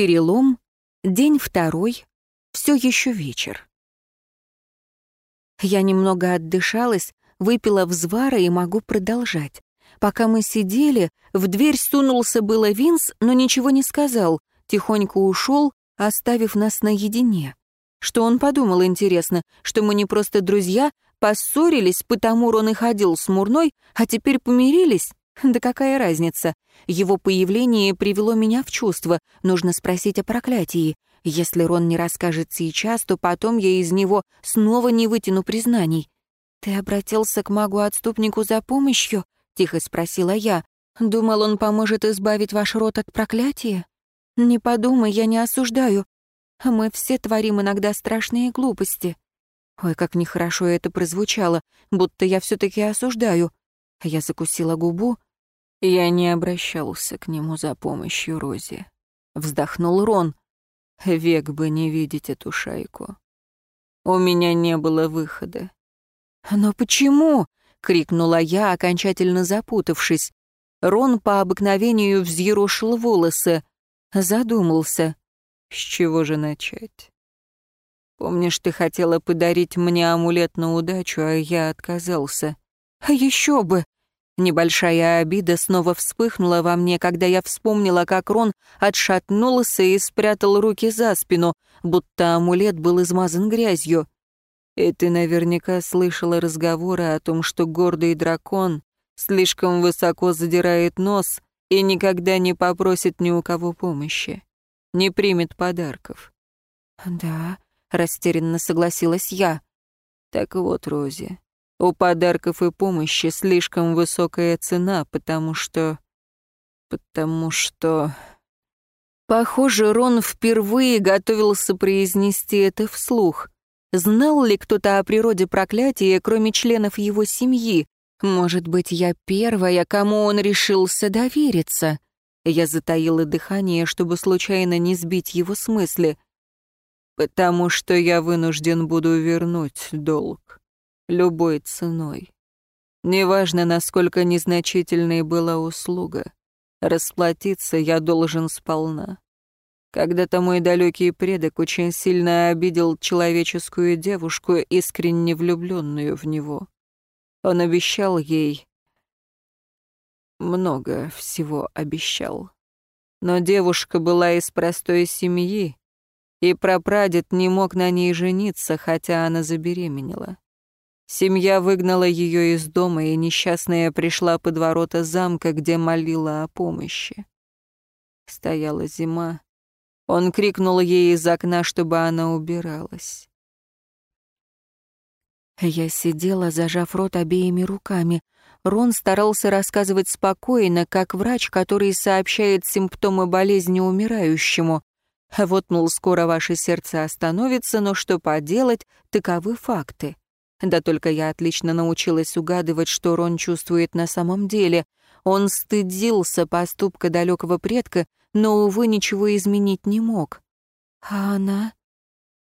Перелом, день второй, все еще вечер. Я немного отдышалась, выпила взвара и могу продолжать. Пока мы сидели, в дверь сунулся было Винс, но ничего не сказал, тихонько ушел, оставив нас наедине. Что он подумал, интересно, что мы не просто друзья, поссорились, потому Рон и ходил с Мурной, а теперь помирились? Да какая разница? Его появление привело меня в чувство. Нужно спросить о проклятии. Если Рон не расскажет сейчас, то потом я из него снова не вытяну признаний. «Ты обратился к магу-отступнику за помощью?» — тихо спросила я. «Думал, он поможет избавить ваш род от проклятия?» «Не подумай, я не осуждаю. Мы все творим иногда страшные глупости». Ой, как нехорошо это прозвучало, будто я все-таки осуждаю. Я закусила губу. Я не обращался к нему за помощью Рози. Вздохнул Рон. Век бы не видеть эту шайку. У меня не было выхода. «Но почему?» — крикнула я, окончательно запутавшись. Рон по обыкновению взъерошил волосы. Задумался. «С чего же начать?» «Помнишь, ты хотела подарить мне амулет на удачу, а я отказался?» А еще бы! Небольшая обида снова вспыхнула во мне, когда я вспомнила, как Рон отшатнулся и спрятал руки за спину, будто амулет был измазан грязью. И ты наверняка слышала разговоры о том, что гордый дракон слишком высоко задирает нос и никогда не попросит ни у кого помощи, не примет подарков. «Да», — растерянно согласилась я. «Так вот, Рози, у подарков и помощи слишком высокая цена, потому что... Потому что... Похоже, Рон впервые готовился произнести это вслух. Знал ли кто-то о природе проклятия, кроме членов его семьи? Может быть, я первая, кому он решился довериться? Я затаила дыхание, чтобы случайно не сбить его с мысли. «Потому что я вынужден буду вернуть долг» любой ценой. Неважно, насколько незначительной была услуга, расплатиться я должен сполна. Когда-то мой далекий предок очень сильно обидел человеческую девушку, искренне влюбленную в него. Он обещал ей... Много всего обещал. Но девушка была из простой семьи, и прапрадед не мог на ней жениться, хотя она забеременела. Семья выгнала ее из дома, и несчастная пришла под ворота замка, где молила о помощи. Стояла зима. Он крикнул ей из окна, чтобы она убиралась. Я сидела, зажав рот обеими руками. Рон старался рассказывать спокойно, как врач, который сообщает симптомы болезни умирающему. Вот, мол, скоро ваше сердце остановится, но что поделать, таковы факты. Да только я отлично научилась угадывать, что Рон чувствует на самом деле. Он стыдился поступка далекого предка, но, увы, ничего изменить не мог. А она?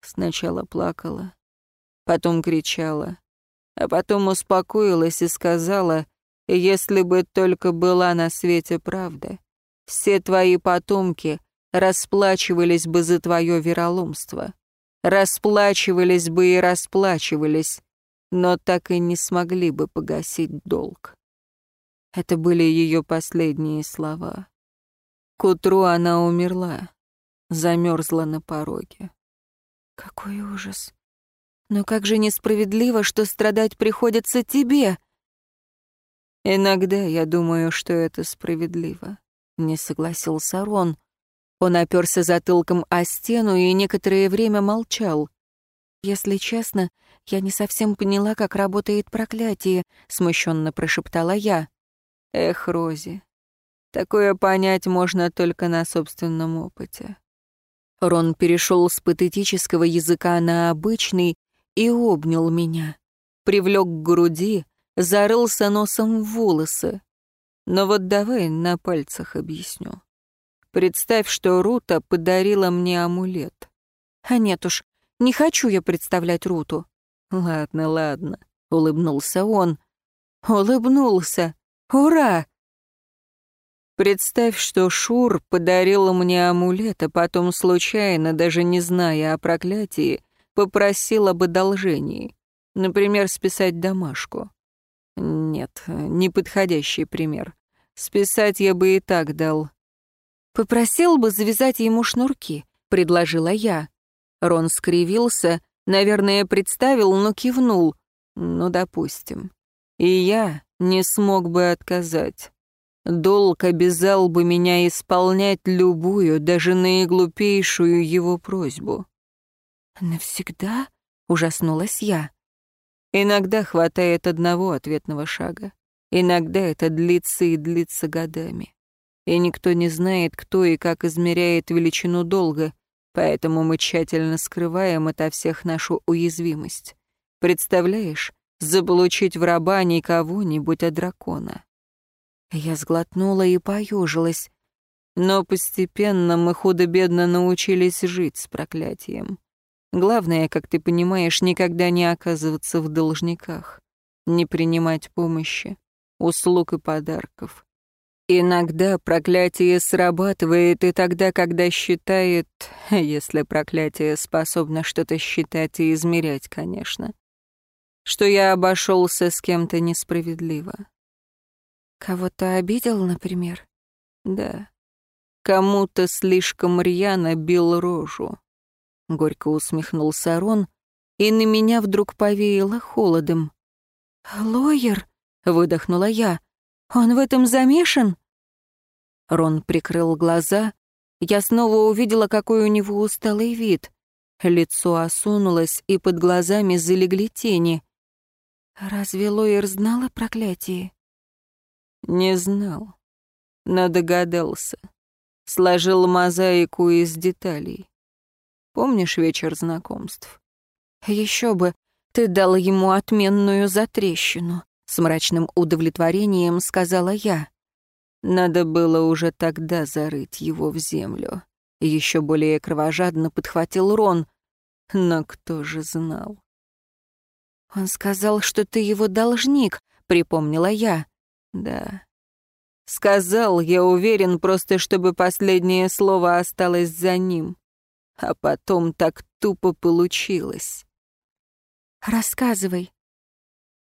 Сначала плакала, потом кричала, а потом успокоилась и сказала, если бы только была на свете правда, все твои потомки расплачивались бы за твое вероломство. Расплачивались бы и расплачивались, но так и не смогли бы погасить долг. Это были ее последние слова. К утру она умерла, замерзла на пороге. Какой ужас. Но как же несправедливо, что страдать приходится тебе. Иногда я думаю, что это справедливо, не согласился Рон. Он оперся затылком о стену и некоторое время молчал. Если честно, я не совсем поняла, как работает проклятие, смущенно прошептала я. Эх, Рози, такое понять можно только на собственном опыте. Рон перешел с патетического языка на обычный и обнял меня. Привлек к груди, зарылся носом в волосы. Но вот давай на пальцах объясню. Представь, что Рута подарила мне амулет. А нет уж, не хочу я представлять Руту. «Ладно, ладно», — улыбнулся он. Улыбнулся. Ура! Представь, что Шур подарил мне амулет, а потом случайно, даже не зная о проклятии, попросил об одолжении. Например, списать домашку. Нет, неподходящий пример. Списать я бы и так дал. «Попросил бы завязать ему шнурки», — предложила я. Рон скривился, наверное, представил, но кивнул. «Ну, допустим. И я не смог бы отказать. Долг обязал бы меня исполнять любую, даже наиглупейшую его просьбу. «Навсегда?» — ужаснулась я. Иногда хватает одного ответного шага. Иногда это длится и длится годами. И никто не знает, кто и как измеряет величину долга, поэтому мы тщательно скрываем ото всех нашу уязвимость. Представляешь, заполучить в раба не кого-нибудь, а дракона. Я сглотнула и поежилась. Но постепенно мы худо-бедно научились жить с проклятием. Главное, как ты понимаешь, никогда не оказываться в должниках, не принимать помощи, услуг и подарков. Иногда проклятие срабатывает и тогда, когда считает, если проклятие способно что-то считать и измерять, конечно, что я обошелся с кем-то несправедливо. Кого-то обидел, например? Да. Кому-то слишком рьяно бил рожу. Горько усмехнулся Рон, и на меня вдруг повеяло холодом. «Лоер?» — выдохнула я. «Он в этом замешан?» Рон прикрыл глаза. Я снова увидела, какой у него усталый вид. Лицо осунулось, и под глазами залегли тени. «Разве Лоер знал о проклятии?» Не знал, но догадался. Сложил мозаику из деталей. Помнишь вечер знакомств? Еще бы, ты дал ему отменную затрещину, с мрачным удовлетворением сказала я. Надо было уже тогда зарыть его в землю. Еще более кровожадно подхватил Рон. Но кто же знал? Он сказал, что ты его должник, припомнила я. Да. Сказал, я уверен, просто чтобы последнее слово осталось за ним. А потом так тупо получилось. Рассказывай.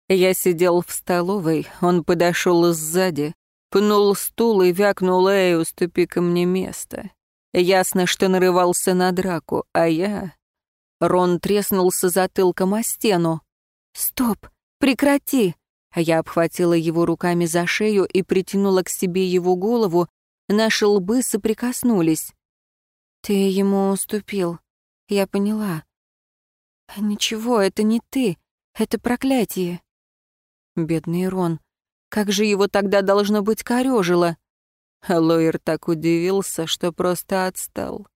Я сидел в столовой, он подошел сзади, пнул стул и вякнул «Эй, уступи ко мне место». Ясно, что нарывался на драку, а я... Рон треснулся затылком о стену. «Стоп! Прекрати!» А я обхватила его руками за шею и притянула к себе его голову, наши лбы соприкоснулись. «Ты ему уступил. Я поняла. Ничего, это не ты. Это проклятие». Бедный Рон. Как же его тогда должно быть корёжило? Лоер так удивился, что просто отстал.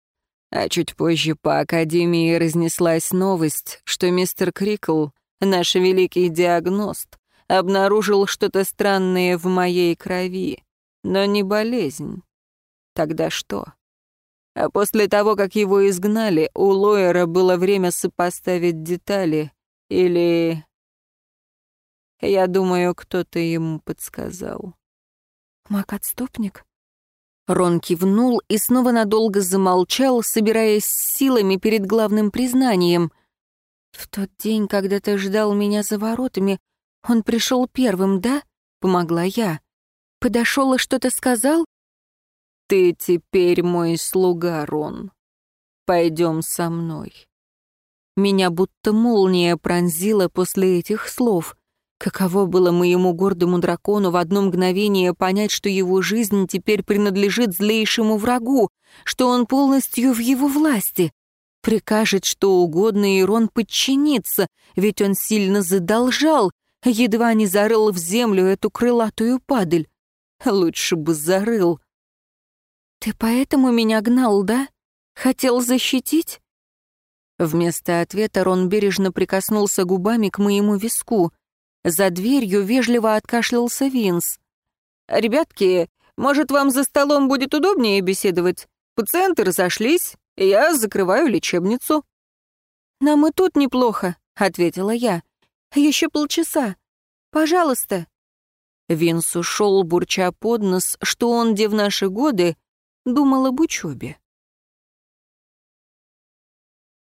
А чуть позже по Академии разнеслась новость, что мистер Крикл, наш великий диагност, обнаружил что-то странное в моей крови, но не болезнь. Тогда что? А после того, как его изгнали, у Лоера было время сопоставить детали, или... Я думаю, кто-то ему подсказал. «Маг-отступник?» Рон кивнул и снова надолго замолчал, собираясь силами перед главным признанием. «В тот день, когда ты ждал меня за воротами, он пришел первым, да? Помогла я. Подошел и что-то сказал? Ты теперь мой слуга, Рон. Пойдем со мной. Меня будто молния пронзила после этих слов. Каково было моему гордому дракону в одно мгновение понять, что его жизнь теперь принадлежит злейшему врагу, что он полностью в его власти. Прикажет что угодно, и Рон подчинится, ведь он сильно задолжал, едва не зарыл в землю эту крылатую падаль. Лучше бы зарыл. «Ты поэтому меня гнал, да? Хотел защитить?» Вместо ответа Рон бережно прикоснулся губами к моему виску. За дверью вежливо откашлялся Винс. «Ребятки, может, вам за столом будет удобнее беседовать? Пациенты разошлись, и я закрываю лечебницу». «Нам и тут неплохо», — ответила я. Еще полчаса. Пожалуйста». Винс ушел, бурча под нос, что он, где в наши годы, думал об учебе.